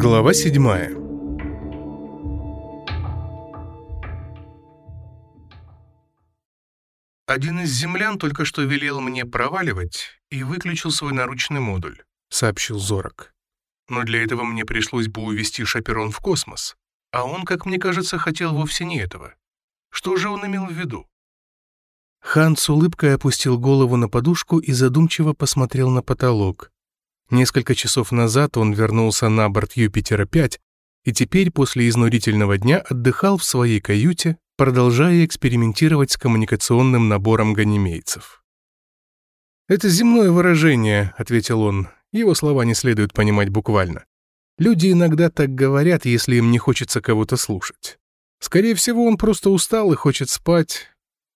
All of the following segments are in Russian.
Глава седьмая «Один из землян только что велел мне проваливать и выключил свой наручный модуль», — сообщил Зорок. «Но для этого мне пришлось бы увести Шаперон в космос, а он, как мне кажется, хотел вовсе не этого. Что же он имел в виду?» Хан с улыбкой опустил голову на подушку и задумчиво посмотрел на потолок. Несколько часов назад он вернулся на борт Юпитера-5 и теперь после изнурительного дня отдыхал в своей каюте, продолжая экспериментировать с коммуникационным набором ганимейцев. «Это земное выражение», — ответил он. Его слова не следует понимать буквально. Люди иногда так говорят, если им не хочется кого-то слушать. Скорее всего, он просто устал и хочет спать.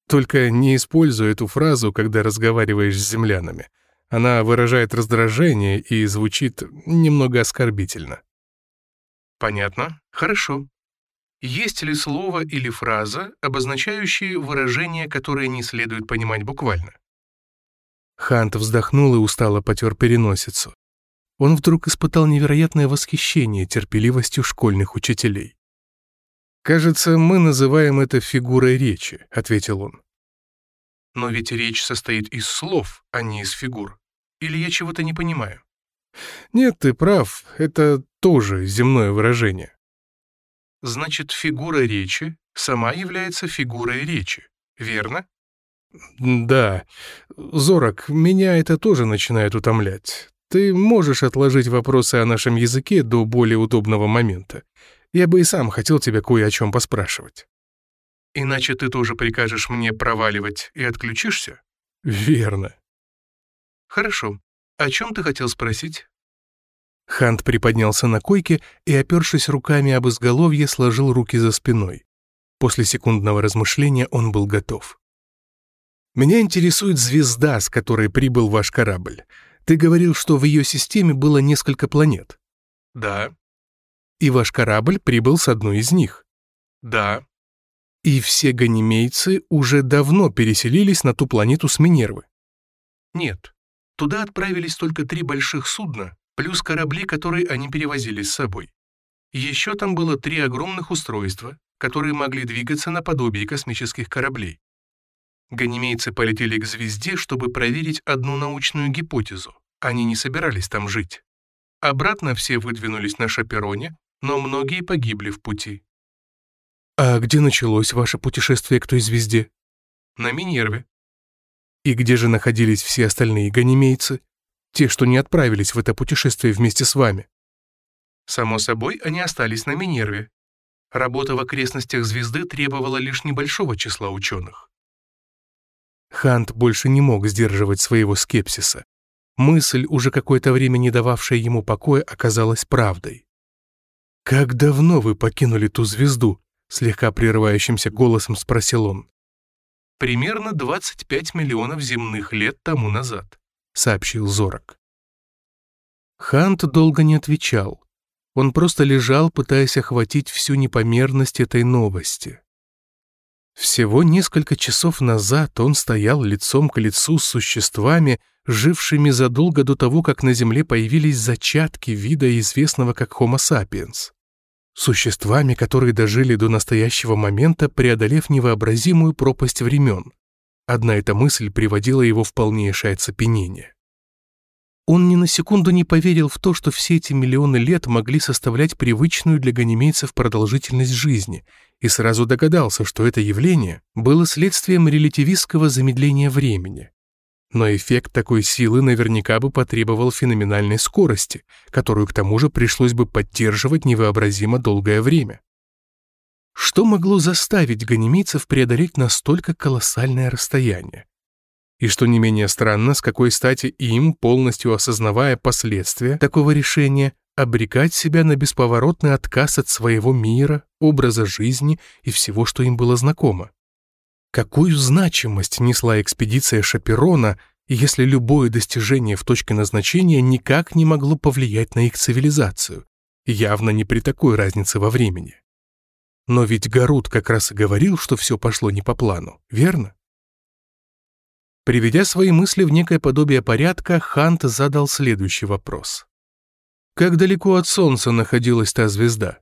Только не используй эту фразу, когда разговариваешь с землянами. Она выражает раздражение и звучит немного оскорбительно. Понятно. Хорошо. Есть ли слово или фраза, обозначающие выражение, которое не следует понимать буквально? Хант вздохнул и устало потер переносицу. Он вдруг испытал невероятное восхищение терпеливостью школьных учителей. «Кажется, мы называем это фигурой речи», — ответил он. «Но ведь речь состоит из слов, а не из фигур. Или я чего-то не понимаю? Нет, ты прав, это тоже земное выражение. Значит, фигура речи сама является фигурой речи, верно? Да. Зорок, меня это тоже начинает утомлять. Ты можешь отложить вопросы о нашем языке до более удобного момента. Я бы и сам хотел тебя кое о чем поспрашивать. Иначе ты тоже прикажешь мне проваливать и отключишься? Верно. «Хорошо. О чем ты хотел спросить?» Хант приподнялся на койке и, опершись руками об изголовье, сложил руки за спиной. После секундного размышления он был готов. «Меня интересует звезда, с которой прибыл ваш корабль. Ты говорил, что в ее системе было несколько планет». «Да». «И ваш корабль прибыл с одной из них». «Да». «И все ганимейцы уже давно переселились на ту планету с Минервы». «Нет». Туда отправились только три больших судна, плюс корабли, которые они перевозили с собой. Еще там было три огромных устройства, которые могли двигаться наподобие космических кораблей. Ганимейцы полетели к звезде, чтобы проверить одну научную гипотезу. Они не собирались там жить. Обратно все выдвинулись на Шапероне, но многие погибли в пути. «А где началось ваше путешествие к той звезде?» «На Минерве. И где же находились все остальные ганимейцы? Те, что не отправились в это путешествие вместе с вами? Само собой, они остались на Минерве. Работа в окрестностях звезды требовала лишь небольшого числа ученых. Хант больше не мог сдерживать своего скепсиса. Мысль, уже какое-то время не дававшая ему покоя, оказалась правдой. «Как давно вы покинули ту звезду?» слегка прерывающимся голосом спросил он примерно 25 миллионов земных лет тому назад», — сообщил Зорок. Хант долго не отвечал. Он просто лежал, пытаясь охватить всю непомерность этой новости. Всего несколько часов назад он стоял лицом к лицу с существами, жившими задолго до того, как на Земле появились зачатки вида, известного как Homo sapiens существами, которые дожили до настоящего момента, преодолев невообразимую пропасть времен. Одна эта мысль приводила его в полнейшее оцепенение. Он ни на секунду не поверил в то, что все эти миллионы лет могли составлять привычную для ганимейцев продолжительность жизни, и сразу догадался, что это явление было следствием релятивистского замедления времени. Но эффект такой силы наверняка бы потребовал феноменальной скорости, которую к тому же пришлось бы поддерживать невообразимо долгое время. Что могло заставить ганимийцев преодолеть настолько колоссальное расстояние? И что не менее странно, с какой стати им, полностью осознавая последствия такого решения, обрекать себя на бесповоротный отказ от своего мира, образа жизни и всего, что им было знакомо. Какую значимость несла экспедиция Шаперона, если любое достижение в точке назначения никак не могло повлиять на их цивилизацию? Явно не при такой разнице во времени. Но ведь Гарут как раз и говорил, что все пошло не по плану, верно? Приведя свои мысли в некое подобие порядка, Хант задал следующий вопрос. Как далеко от Солнца находилась та звезда?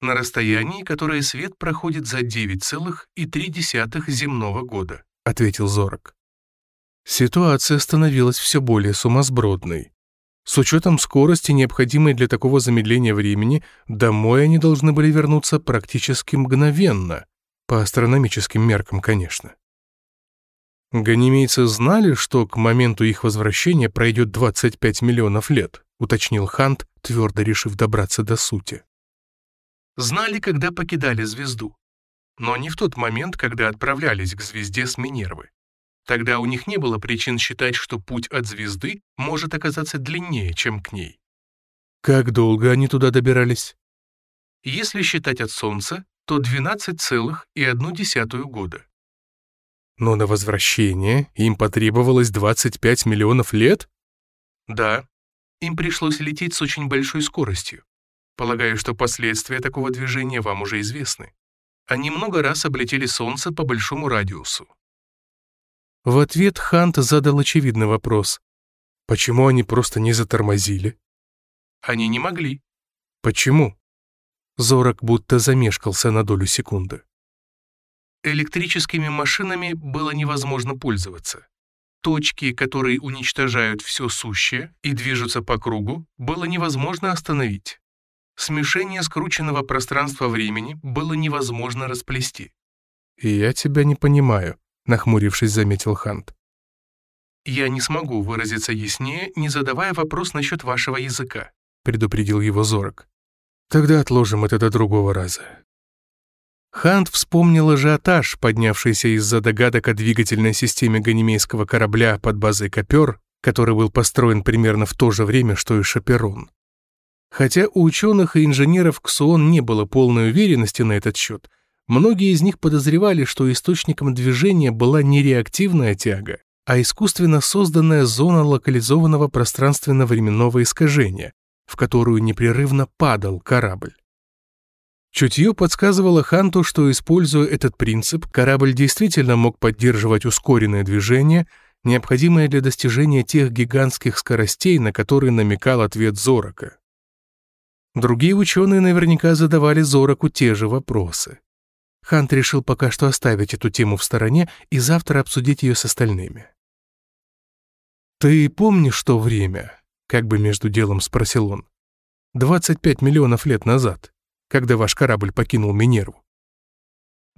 На расстоянии, которое свет проходит за 9,3 земного года, ответил Зорок. Ситуация становилась все более сумасбродной. С учетом скорости, необходимой для такого замедления времени, домой они должны были вернуться практически мгновенно, по астрономическим меркам, конечно. Ганимейцы знали, что к моменту их возвращения пройдет 25 миллионов лет, уточнил Хант, твердо решив добраться до сути. Знали, когда покидали звезду, но не в тот момент, когда отправлялись к звезде с Минервы. Тогда у них не было причин считать, что путь от звезды может оказаться длиннее, чем к ней. Как долго они туда добирались? Если считать от Солнца, то 12,1 года. Но на возвращение им потребовалось 25 миллионов лет? Да, им пришлось лететь с очень большой скоростью. Полагаю, что последствия такого движения вам уже известны. Они много раз облетели Солнце по большому радиусу. В ответ Хант задал очевидный вопрос. Почему они просто не затормозили? Они не могли. Почему? Зорок будто замешкался на долю секунды. Электрическими машинами было невозможно пользоваться. Точки, которые уничтожают все сущее и движутся по кругу, было невозможно остановить. Смешение скрученного пространства-времени было невозможно расплести. «Я тебя не понимаю», нахмурившись, заметил Хант. «Я не смогу выразиться яснее, не задавая вопрос насчет вашего языка», предупредил его Зорок. «Тогда отложим это до другого раза». Хант вспомнил ажиотаж, поднявшийся из-за догадок о двигательной системе ганимейского корабля под базой Копер, который был построен примерно в то же время, что и Шаперон. Хотя у ученых и инженеров КСОН не было полной уверенности на этот счет, Многие из них подозревали, что источником движения была не реактивная тяга, а искусственно созданная зона локализованного пространственно-временного искажения, в которую непрерывно падал корабль. Чутье подсказывало Ханту, что, используя этот принцип, корабль действительно мог поддерживать ускоренное движение, необходимое для достижения тех гигантских скоростей, на которые намекал ответ Зорока. Другие ученые наверняка задавали Зороку те же вопросы. Хант решил пока что оставить эту тему в стороне и завтра обсудить ее с остальными. «Ты помнишь то время?» — как бы между делом спросил он. «25 миллионов лет назад, когда ваш корабль покинул Минерву».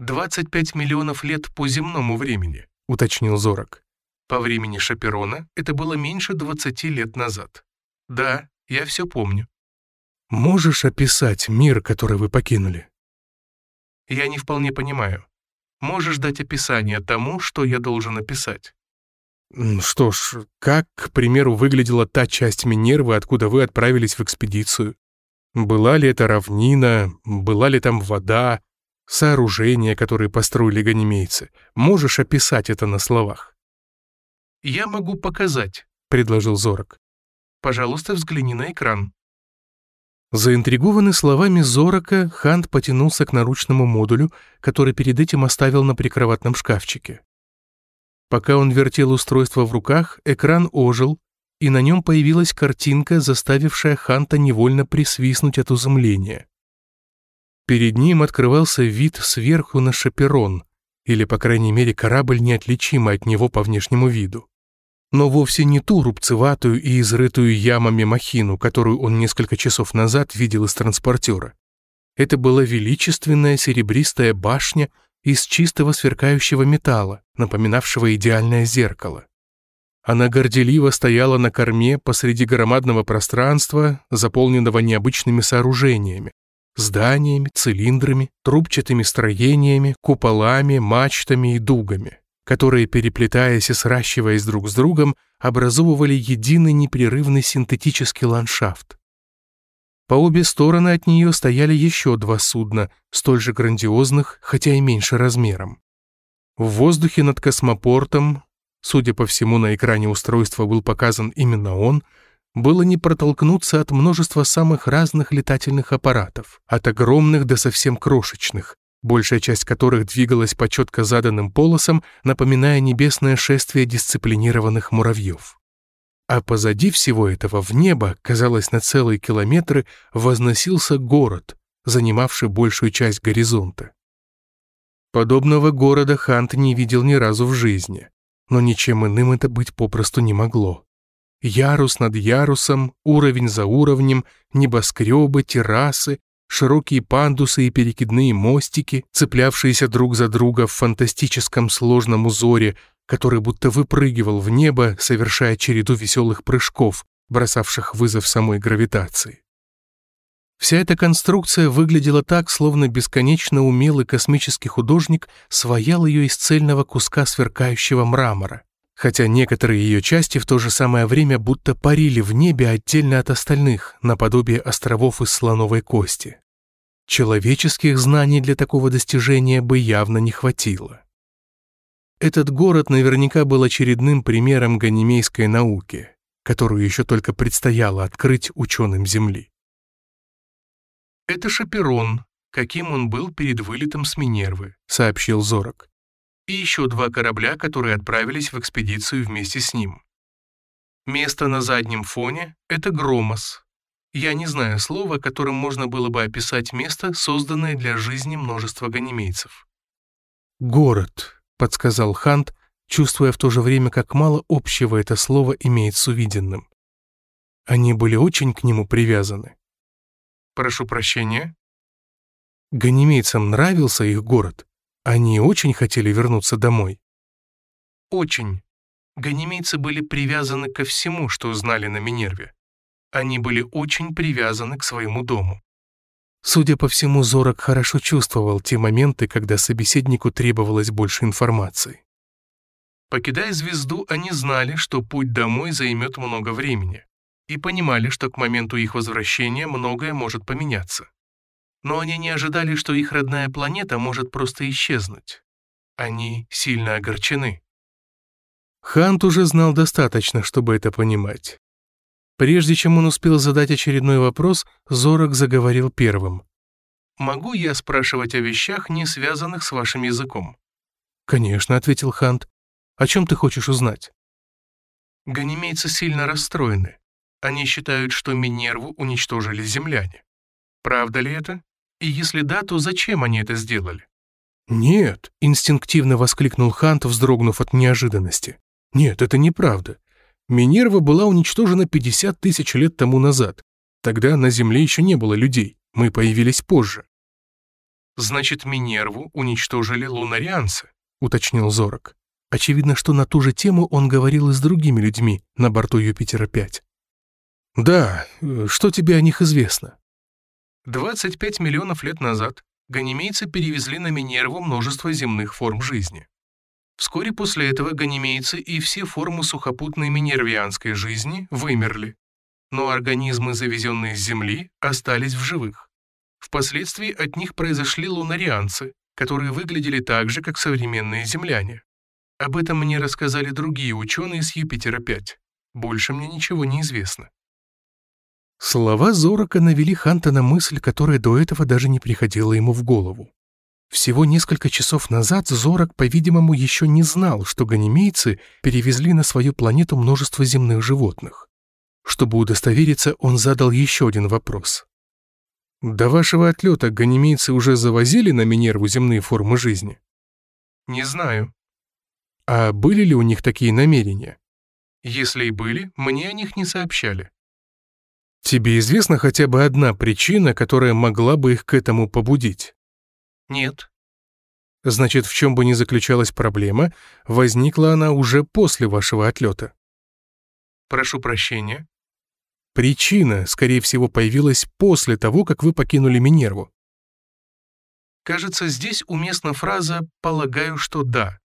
«25 миллионов лет по земному времени», — уточнил Зорок. «По времени Шаперона это было меньше 20 лет назад. Да, я все помню». «Можешь описать мир, который вы покинули?» Я не вполне понимаю. Можешь дать описание тому, что я должен описать?» «Что ж, как, к примеру, выглядела та часть Минервы, откуда вы отправились в экспедицию? Была ли это равнина, была ли там вода, сооружения, которые построили ганимейцы? Можешь описать это на словах?» «Я могу показать», — предложил Зорок. «Пожалуйста, взгляни на экран». Заинтригованный словами Зорока, Хант потянулся к наручному модулю, который перед этим оставил на прикроватном шкафчике. Пока он вертел устройство в руках, экран ожил, и на нем появилась картинка, заставившая Ханта невольно присвистнуть от изумления. Перед ним открывался вид сверху на шаперон, или, по крайней мере, корабль, неотличимый от него по внешнему виду но вовсе не ту рубцеватую и изрытую ямами махину, которую он несколько часов назад видел из транспортера. Это была величественная серебристая башня из чистого сверкающего металла, напоминавшего идеальное зеркало. Она горделиво стояла на корме посреди громадного пространства, заполненного необычными сооружениями, зданиями, цилиндрами, трубчатыми строениями, куполами, мачтами и дугами которые, переплетаясь и сращиваясь друг с другом, образовывали единый непрерывный синтетический ландшафт. По обе стороны от нее стояли еще два судна, столь же грандиозных, хотя и меньше размером. В воздухе над космопортом, судя по всему, на экране устройства был показан именно он, было не протолкнуться от множества самых разных летательных аппаратов, от огромных до совсем крошечных, большая часть которых двигалась по четко заданным полосам, напоминая небесное шествие дисциплинированных муравьев. а позади всего этого в небо, казалось, на целые километры возносился город, занимавший большую часть горизонта. Подобного города Хант не видел ни разу в жизни, но ничем иным это быть попросту не могло. Ярус над ярусом, уровень за уровнем, небоскребы, террасы, широкие пандусы и перекидные мостики, цеплявшиеся друг за друга в фантастическом сложном узоре, который будто выпрыгивал в небо, совершая череду веселых прыжков, бросавших вызов самой гравитации. Вся эта конструкция выглядела так, словно бесконечно умелый космический художник своял ее из цельного куска сверкающего мрамора, хотя некоторые ее части в то же самое время будто парили в небе отдельно от остальных, наподобие островов из слоновой кости. Человеческих знаний для такого достижения бы явно не хватило. Этот город наверняка был очередным примером ганимейской науки, которую еще только предстояло открыть ученым Земли. «Это Шаперон, каким он был перед вылетом с Минервы», — сообщил Зорок. «И еще два корабля, которые отправились в экспедицию вместе с ним. Место на заднем фоне — это Громос. Я не знаю слова, которым можно было бы описать место, созданное для жизни множества ганимейцев». «Город», — подсказал Хант, чувствуя в то же время, как мало общего это слово имеет с увиденным. Они были очень к нему привязаны. Прошу прощения. Ганимейцам нравился их город. Они очень хотели вернуться домой. Очень. Ганимейцы были привязаны ко всему, что знали на Минерве. Они были очень привязаны к своему дому. Судя по всему, Зорок хорошо чувствовал те моменты, когда собеседнику требовалось больше информации. Покидая звезду, они знали, что путь домой займет много времени и понимали, что к моменту их возвращения многое может поменяться. Но они не ожидали, что их родная планета может просто исчезнуть. Они сильно огорчены. Хант уже знал достаточно, чтобы это понимать. Прежде чем он успел задать очередной вопрос, Зорок заговорил первым. «Могу я спрашивать о вещах, не связанных с вашим языком?» «Конечно», — ответил Хант. «О чем ты хочешь узнать?» Ганимейцы сильно расстроены. Они считают, что Минерву уничтожили земляне. Правда ли это? И если да, то зачем они это сделали? «Нет», — инстинктивно воскликнул Хант, вздрогнув от неожиданности. «Нет, это неправда. Минерва была уничтожена 50 тысяч лет тому назад. Тогда на Земле еще не было людей. Мы появились позже». «Значит, Минерву уничтожили лунарианцы», — уточнил Зорок. Очевидно, что на ту же тему он говорил и с другими людьми на борту Юпитера-5. «Да, что тебе о них известно?» 25 миллионов лет назад ганимейцы перевезли на Минерву множество земных форм жизни. Вскоре после этого ганимейцы и все формы сухопутной минервианской жизни вымерли, но организмы, завезенные с Земли, остались в живых. Впоследствии от них произошли лунарианцы, которые выглядели так же, как современные земляне. Об этом мне рассказали другие ученые с Юпитера-5. Больше мне ничего не известно. Слова Зорока навели Ханта на мысль, которая до этого даже не приходила ему в голову. Всего несколько часов назад Зорок, по-видимому, еще не знал, что ганимейцы перевезли на свою планету множество земных животных. Чтобы удостовериться, он задал еще один вопрос. «До вашего отлета ганимейцы уже завозили на Минерву земные формы жизни?» «Не знаю». «А были ли у них такие намерения?» «Если и были, мне о них не сообщали». Тебе известна хотя бы одна причина, которая могла бы их к этому побудить? Нет. Значит, в чем бы ни заключалась проблема, возникла она уже после вашего отлета. Прошу прощения. Причина, скорее всего, появилась после того, как вы покинули Минерву. Кажется, здесь уместна фраза «полагаю, что да».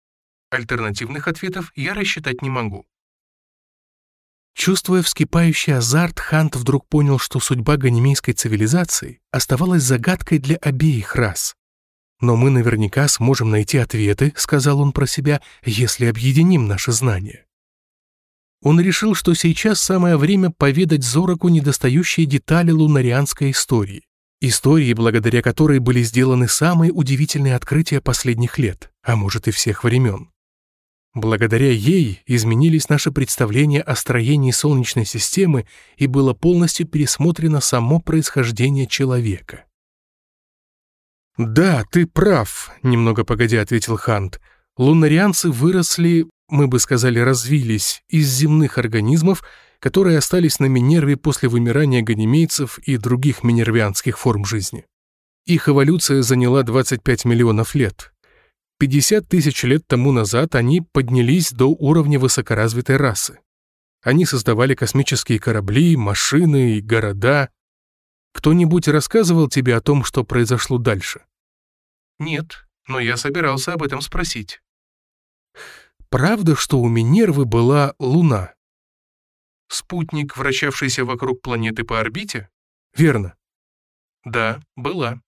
Альтернативных ответов я рассчитать не могу. Чувствуя вскипающий азарт, Хант вдруг понял, что судьба ганимейской цивилизации оставалась загадкой для обеих рас. «Но мы наверняка сможем найти ответы», — сказал он про себя, «если объединим наши знания». Он решил, что сейчас самое время поведать Зороку недостающие детали лунарианской истории. Истории, благодаря которой были сделаны самые удивительные открытия последних лет, а может и всех времен. Благодаря ей изменились наши представления о строении Солнечной системы и было полностью пересмотрено само происхождение человека. «Да, ты прав», — немного погодя ответил Хант. «Лунарианцы выросли, мы бы сказали, развились из земных организмов, которые остались на Минерве после вымирания ганимейцев и других минервианских форм жизни. Их эволюция заняла 25 миллионов лет, 50 тысяч лет тому назад они поднялись до уровня высокоразвитой расы. Они создавали космические корабли, машины и города. Кто-нибудь рассказывал тебе о том, что произошло дальше? Нет, но я собирался об этом спросить. Правда, что у Минервы была Луна? Спутник, вращавшийся вокруг планеты по орбите? Верно. Да, была.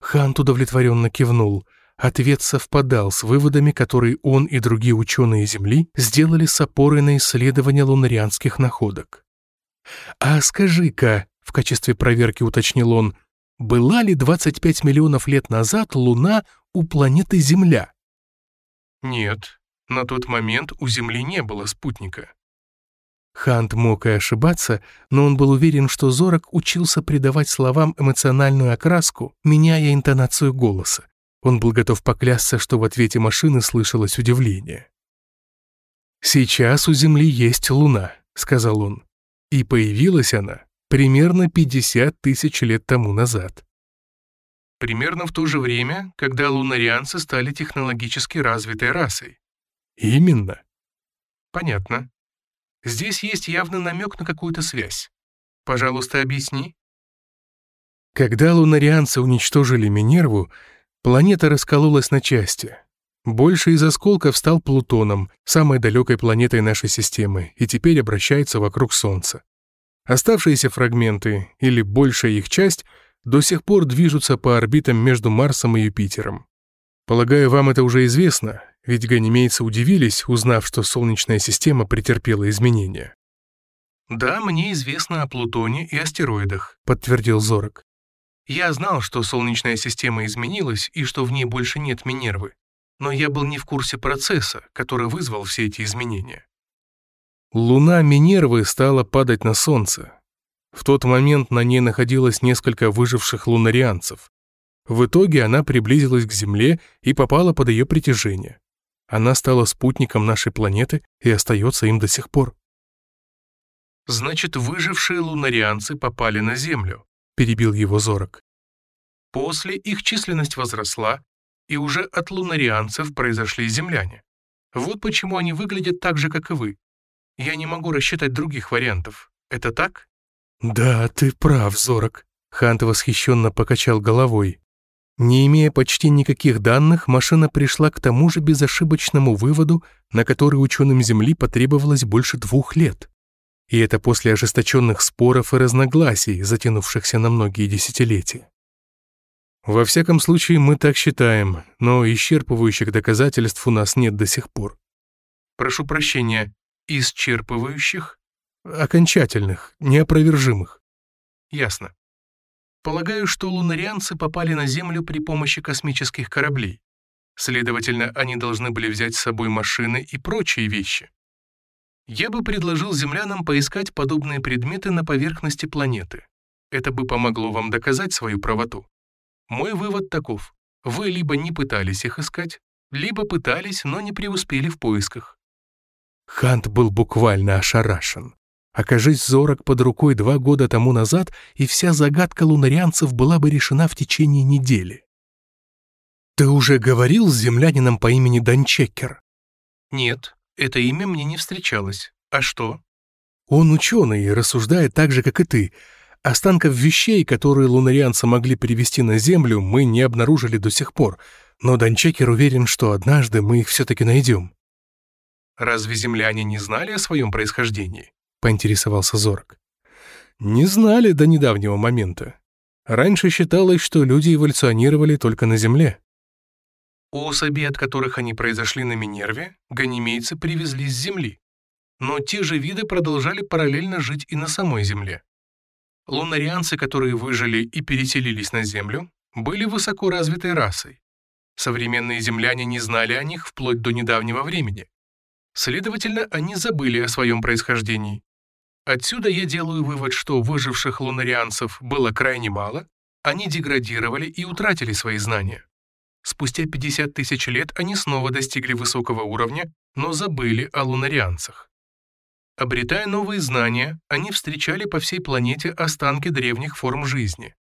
Хант удовлетворенно кивнул. Ответ совпадал с выводами, которые он и другие ученые Земли сделали с опорой на исследование лунарианских находок. «А скажи-ка», — в качестве проверки уточнил он, «была ли 25 миллионов лет назад Луна у планеты Земля?» «Нет, на тот момент у Земли не было спутника». Хант мог и ошибаться, но он был уверен, что Зорок учился придавать словам эмоциональную окраску, меняя интонацию голоса. Он был готов поклясться, что в ответе машины слышалось удивление. «Сейчас у Земли есть Луна», — сказал он. «И появилась она примерно 50 тысяч лет тому назад». Примерно в то же время, когда лунарианцы стали технологически развитой расой. Именно. Понятно. Здесь есть явный намек на какую-то связь. Пожалуйста, объясни. Когда лунарианцы уничтожили Минерву, Планета раскололась на части. Больше из осколков стал Плутоном, самой далекой планетой нашей системы, и теперь обращается вокруг Солнца. Оставшиеся фрагменты, или большая их часть, до сих пор движутся по орбитам между Марсом и Юпитером. Полагаю, вам это уже известно, ведь ганимейцы удивились, узнав, что Солнечная система претерпела изменения. «Да, мне известно о Плутоне и астероидах», — подтвердил Зорок. Я знал, что Солнечная система изменилась и что в ней больше нет Минервы, но я был не в курсе процесса, который вызвал все эти изменения. Луна Минервы стала падать на Солнце. В тот момент на ней находилось несколько выживших лунарианцев. В итоге она приблизилась к Земле и попала под ее притяжение. Она стала спутником нашей планеты и остается им до сих пор. Значит, выжившие лунарианцы попали на Землю. — перебил его Зорок. После их численность возросла, и уже от лунарианцев произошли земляне. Вот почему они выглядят так же, как и вы. Я не могу рассчитать других вариантов. Это так? Да, ты прав, Зорок. Хант восхищенно покачал головой. Не имея почти никаких данных, машина пришла к тому же безошибочному выводу, на который ученым Земли потребовалось больше двух лет. И это после ожесточенных споров и разногласий, затянувшихся на многие десятилетия. Во всяком случае, мы так считаем, но исчерпывающих доказательств у нас нет до сих пор. Прошу прощения, исчерпывающих? Окончательных, неопровержимых. Ясно. Полагаю, что лунарианцы попали на Землю при помощи космических кораблей. Следовательно, они должны были взять с собой машины и прочие вещи. Я бы предложил землянам поискать подобные предметы на поверхности планеты. Это бы помогло вам доказать свою правоту. Мой вывод таков. Вы либо не пытались их искать, либо пытались, но не преуспели в поисках. Хант был буквально ошарашен. Окажись Зорок под рукой два года тому назад, и вся загадка лунарианцев была бы решена в течение недели. «Ты уже говорил с землянином по имени Данчекер?» «Нет, это имя мне не встречалось. А что? Он ученый рассуждает так же, как и ты. Останков вещей, которые лунарианцы могли перевести на Землю, мы не обнаружили до сих пор, но Данчекер уверен, что однажды мы их все-таки найдем. «Разве земляне не знали о своем происхождении?» — поинтересовался Зорок. «Не знали до недавнего момента. Раньше считалось, что люди эволюционировали только на Земле. Особи, от которых они произошли на Минерве, ганимейцы привезли с Земли. Но те же виды продолжали параллельно жить и на самой Земле. Лунарианцы, которые выжили и переселились на Землю, были высоко развитой расой. Современные земляне не знали о них вплоть до недавнего времени. Следовательно, они забыли о своем происхождении. Отсюда я делаю вывод, что выживших лунарианцев было крайне мало, они деградировали и утратили свои знания. Спустя 50 тысяч лет они снова достигли высокого уровня, но забыли о лунарианцах. Обретая новые знания, они встречали по всей планете останки древних форм жизни.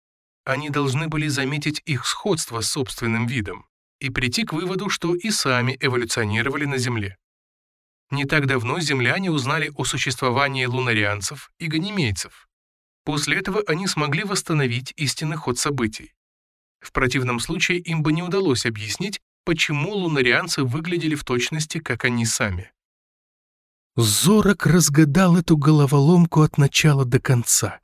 Они должны были заметить их сходство с собственным видом и прийти к выводу, что и сами эволюционировали на Земле. Не так давно земляне узнали о существовании лунарианцев и ганимейцев. После этого они смогли восстановить истинный ход событий. В противном случае им бы не удалось объяснить, почему лунарианцы выглядели в точности, как они сами. Зорок разгадал эту головоломку от начала до конца.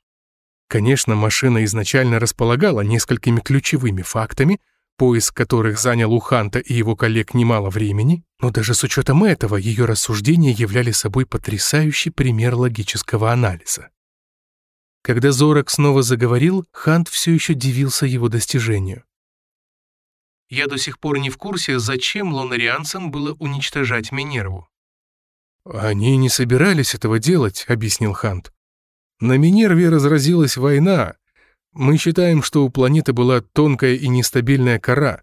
Конечно, машина изначально располагала несколькими ключевыми фактами, поиск которых занял у Ханта и его коллег немало времени, но даже с учетом этого ее рассуждения являли собой потрясающий пример логического анализа. Когда Зорок снова заговорил, Хант все еще дивился его достижению. «Я до сих пор не в курсе, зачем лунарианцам было уничтожать Минерву». «Они не собирались этого делать», — объяснил Хант. «На Минерве разразилась война, мы считаем, что у планеты была тонкая и нестабильная кора.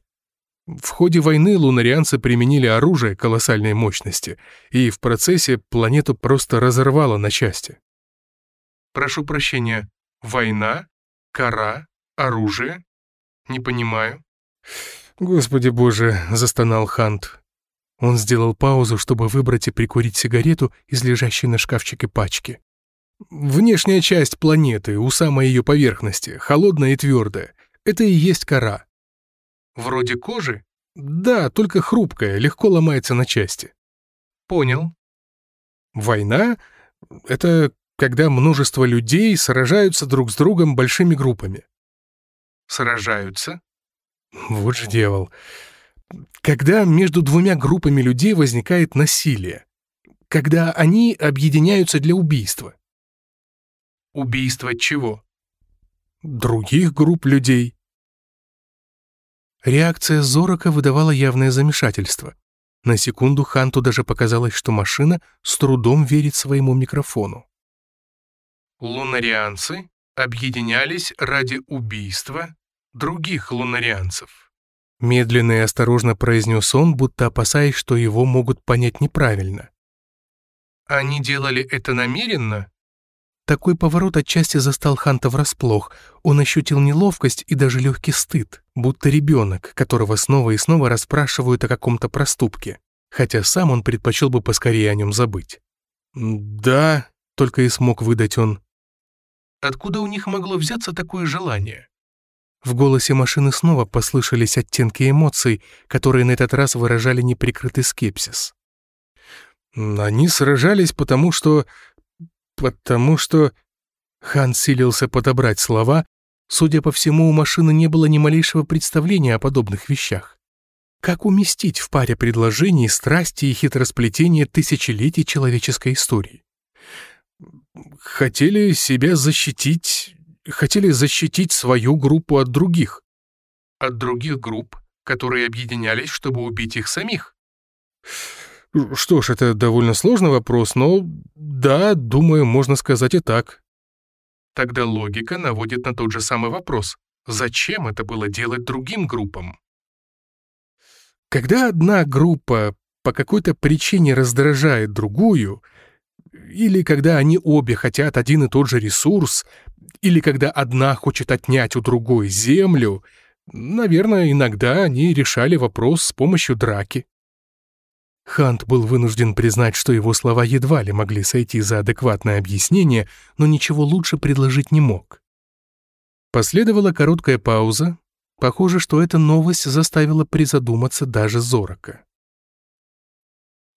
В ходе войны лунарианцы применили оружие колоссальной мощности, и в процессе планету просто разорвало на части. Прошу прощения, война? Кора? Оружие? Не понимаю. Господи боже, застонал Хант. Он сделал паузу, чтобы выбрать и прикурить сигарету из лежащей на шкафчике пачки. Внешняя часть планеты, у самой ее поверхности, холодная и твердая. Это и есть кора. Вроде кожи? Да, только хрупкая, легко ломается на части. Понял. Война — это когда множество людей сражаются друг с другом большими группами. Сражаются? Вот же дьявол. Когда между двумя группами людей возникает насилие. Когда они объединяются для убийства. Убийство чего? Других групп людей. Реакция Зорока выдавала явное замешательство. На секунду Ханту даже показалось, что машина с трудом верит своему микрофону. Лунарианцы объединялись ради убийства других лунарианцев. Медленно и осторожно произнес он, будто опасаясь, что его могут понять неправильно. Они делали это намеренно? Такой поворот отчасти застал Ханта врасплох. Он ощутил неловкость и даже легкий стыд, будто ребенок, которого снова и снова расспрашивают о каком-то проступке, хотя сам он предпочел бы поскорее о нем забыть. «Да», — только и смог выдать он. «Откуда у них могло взяться такое желание?» В голосе машины снова послышались оттенки эмоций, которые на этот раз выражали неприкрытый скепсис. «Они сражались, потому что потому что...» Хан силился подобрать слова. Судя по всему, у машины не было ни малейшего представления о подобных вещах. Как уместить в паре предложений страсти и хитросплетения тысячелетий человеческой истории? Хотели себя защитить... Хотели защитить свою группу от других. От других групп, которые объединялись, чтобы убить их самих. Что ж, это довольно сложный вопрос, но да, думаю, можно сказать и так. Тогда логика наводит на тот же самый вопрос. Зачем это было делать другим группам? Когда одна группа по какой-то причине раздражает другую, или когда они обе хотят один и тот же ресурс, или когда одна хочет отнять у другой землю, наверное, иногда они решали вопрос с помощью драки. Хант был вынужден признать, что его слова едва ли могли сойти за адекватное объяснение, но ничего лучше предложить не мог. Последовала короткая пауза. Похоже, что эта новость заставила призадуматься даже Зорока.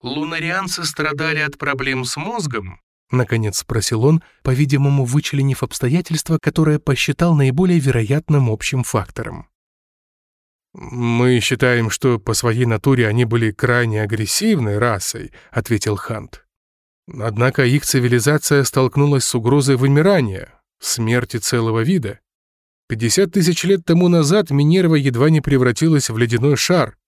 «Лунарианцы страдали от проблем с мозгом?» — наконец спросил он, по-видимому, вычленив обстоятельства, которое посчитал наиболее вероятным общим фактором. «Мы считаем, что по своей натуре они были крайне агрессивной расой», — ответил Хант. «Однако их цивилизация столкнулась с угрозой вымирания, смерти целого вида. 50 тысяч лет тому назад Минерва едва не превратилась в ледяной шар.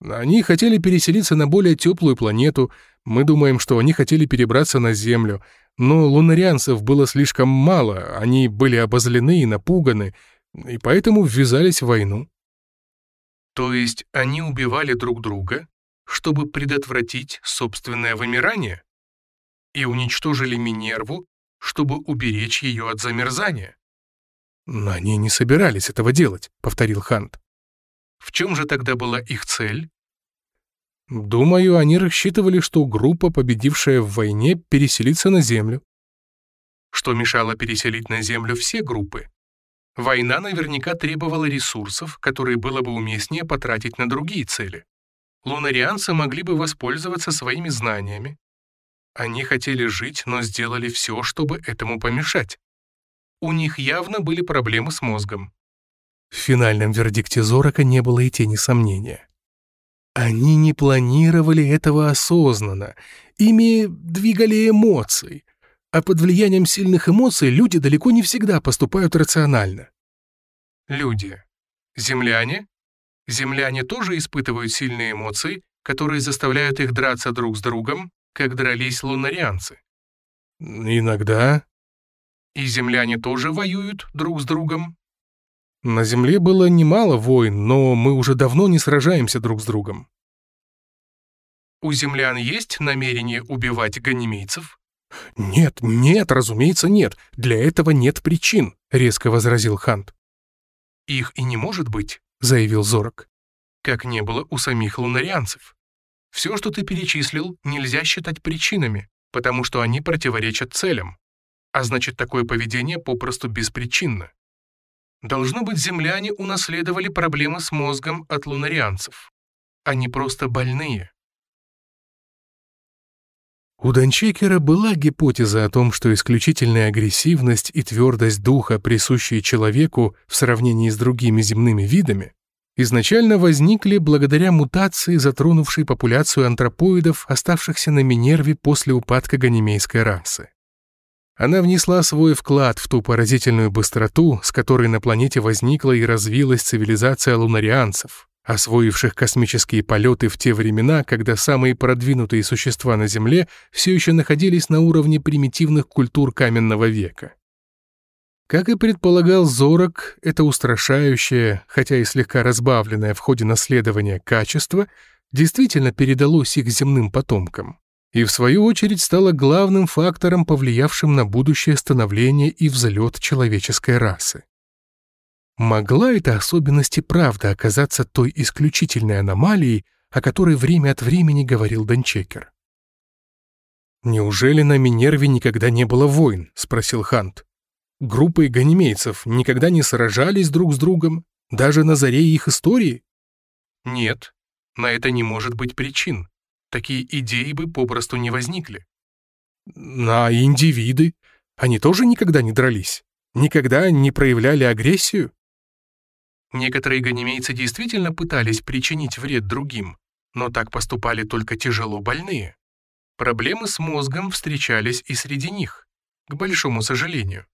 Они хотели переселиться на более теплую планету. Мы думаем, что они хотели перебраться на Землю. Но лунарианцев было слишком мало, они были обозлены и напуганы, и поэтому ввязались в войну. То есть они убивали друг друга, чтобы предотвратить собственное вымирание? И уничтожили Минерву, чтобы уберечь ее от замерзания? Но они не собирались этого делать, повторил Хант. В чем же тогда была их цель? Думаю, они рассчитывали, что группа, победившая в войне, переселится на Землю. Что мешало переселить на Землю все группы? Война наверняка требовала ресурсов, которые было бы уместнее потратить на другие цели. Лунарианцы могли бы воспользоваться своими знаниями. Они хотели жить, но сделали все, чтобы этому помешать. У них явно были проблемы с мозгом. В финальном вердикте Зорока не было и тени сомнения. Они не планировали этого осознанно, ими двигали эмоции, а под влиянием сильных эмоций люди далеко не всегда поступают рационально. Люди. Земляне? Земляне тоже испытывают сильные эмоции, которые заставляют их драться друг с другом, как дрались лунарианцы. Иногда. И земляне тоже воюют друг с другом? На Земле было немало войн, но мы уже давно не сражаемся друг с другом. У землян есть намерение убивать ганимейцев? Нет, нет, разумеется, нет. Для этого нет причин, резко возразил Хант. Их и не может быть, заявил Зорок. Как не было у самих лунарианцев. Все, что ты перечислил, нельзя считать причинами, потому что они противоречат целям. А значит, такое поведение попросту беспричинно. Должно быть, земляне унаследовали проблемы с мозгом от лунарианцев. Они просто больные. У Данчекера была гипотеза о том, что исключительная агрессивность и твердость духа, присущие человеку в сравнении с другими земными видами, изначально возникли благодаря мутации, затронувшей популяцию антропоидов, оставшихся на Минерве после упадка ганимейской расы. Она внесла свой вклад в ту поразительную быстроту, с которой на планете возникла и развилась цивилизация лунарианцев, освоивших космические полеты в те времена, когда самые продвинутые существа на Земле все еще находились на уровне примитивных культур каменного века. Как и предполагал Зорок, это устрашающее, хотя и слегка разбавленное в ходе наследования качество действительно передалось их земным потомкам и в свою очередь стала главным фактором, повлиявшим на будущее становление и взлет человеческой расы. Могла эта особенность и правда оказаться той исключительной аномалией, о которой время от времени говорил Дончекер? «Неужели на Минерве никогда не было войн?» — спросил Хант. «Группы ганимейцев никогда не сражались друг с другом, даже на заре их истории?» «Нет, на это не может быть причин такие идеи бы попросту не возникли. А индивиды? Они тоже никогда не дрались? Никогда не проявляли агрессию? Некоторые ганимейцы действительно пытались причинить вред другим, но так поступали только тяжело больные. Проблемы с мозгом встречались и среди них, к большому сожалению.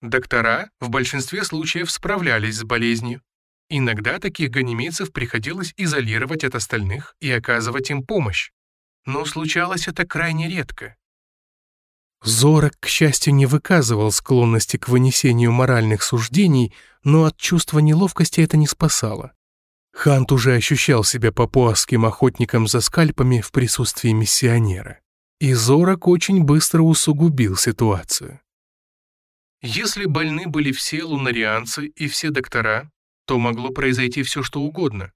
Доктора в большинстве случаев справлялись с болезнью, Иногда таких ганимейцев приходилось изолировать от остальных и оказывать им помощь. Но случалось это крайне редко. Зорок, к счастью, не выказывал склонности к вынесению моральных суждений, но от чувства неловкости это не спасало. Хант уже ощущал себя папуасским охотником за скальпами в присутствии миссионера. И Зорок очень быстро усугубил ситуацию. Если больны были все лунарианцы и все доктора, то могло произойти все, что угодно.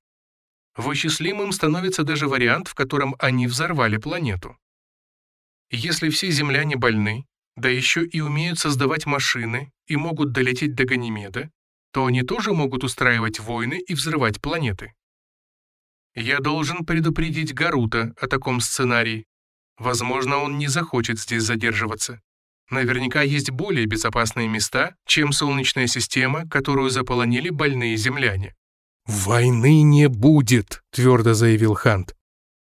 Вычислимым становится даже вариант, в котором они взорвали планету. Если все земляне больны, да еще и умеют создавать машины и могут долететь до Ганимеда, то они тоже могут устраивать войны и взрывать планеты. Я должен предупредить Гарута о таком сценарии. Возможно, он не захочет здесь задерживаться. Наверняка есть более безопасные места, чем Солнечная система, которую заполонили больные земляне. «Войны не будет», — твердо заявил Хант.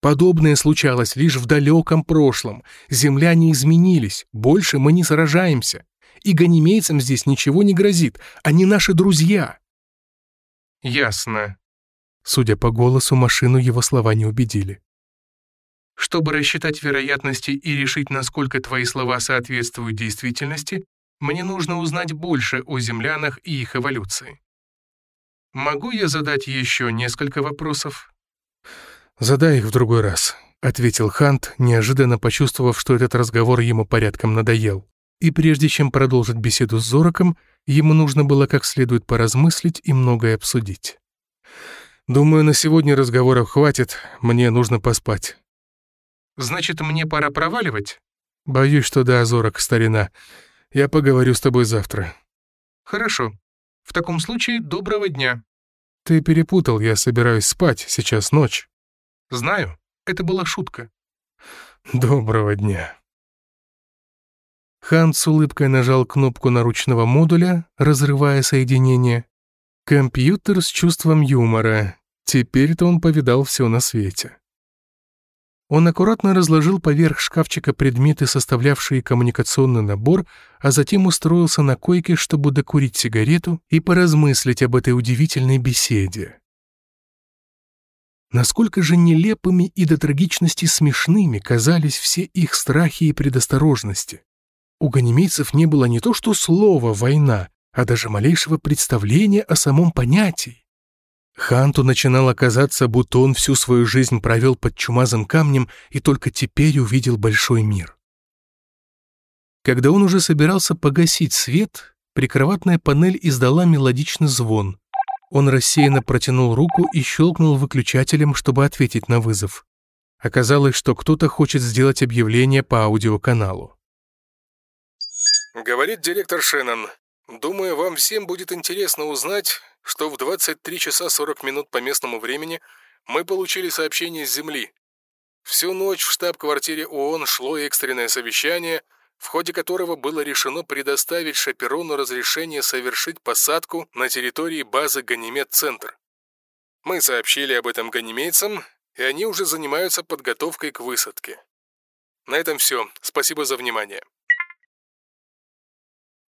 «Подобное случалось лишь в далеком прошлом. Земляне изменились, больше мы не сражаемся. И ганимейцам здесь ничего не грозит, они наши друзья». «Ясно. Судя по голосу, машину его слова не убедили. Чтобы рассчитать вероятности и решить, насколько твои слова соответствуют действительности, мне нужно узнать больше о землянах и их эволюции. Могу я задать еще несколько вопросов? Задай их в другой раз, ответил Хант, неожиданно почувствовав, что этот разговор ему порядком надоел. И прежде чем продолжить беседу с Зороком, ему нужно было как следует поразмыслить и многое обсудить. «Думаю, на сегодня разговоров хватит, мне нужно поспать». «Значит, мне пора проваливать?» «Боюсь, что да, Зорок, старина. Я поговорю с тобой завтра». «Хорошо. В таком случае доброго дня». «Ты перепутал, я собираюсь спать, сейчас ночь». «Знаю, это была шутка». «Доброго дня». Хан с улыбкой нажал кнопку наручного модуля, разрывая соединение. Компьютер с чувством юмора. Теперь-то он повидал все на свете. Он аккуратно разложил поверх шкафчика предметы, составлявшие коммуникационный набор, а затем устроился на койке, чтобы докурить сигарету и поразмыслить об этой удивительной беседе. Насколько же нелепыми и до трагичности смешными казались все их страхи и предосторожности. У ганимейцев не было не то что слова «война», а даже малейшего представления о самом понятии. Ханту начинало казаться, будто он всю свою жизнь провел под чумазым камнем и только теперь увидел большой мир. Когда он уже собирался погасить свет, прикроватная панель издала мелодичный звон. Он рассеянно протянул руку и щелкнул выключателем, чтобы ответить на вызов. Оказалось, что кто-то хочет сделать объявление по аудиоканалу. Говорит директор Шеннон. Думаю, вам всем будет интересно узнать, что в 23 часа 40 минут по местному времени мы получили сообщение с Земли. Всю ночь в штаб-квартире ООН шло экстренное совещание, в ходе которого было решено предоставить Шаперону разрешение совершить посадку на территории базы Ганимед-центр. Мы сообщили об этом ганимейцам, и они уже занимаются подготовкой к высадке. На этом все. Спасибо за внимание.